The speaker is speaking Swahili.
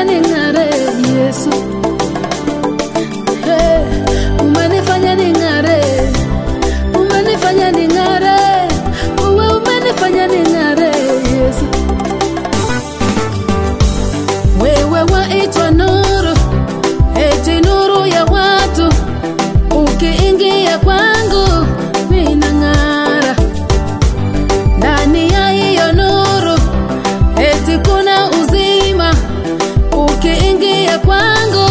running kwangu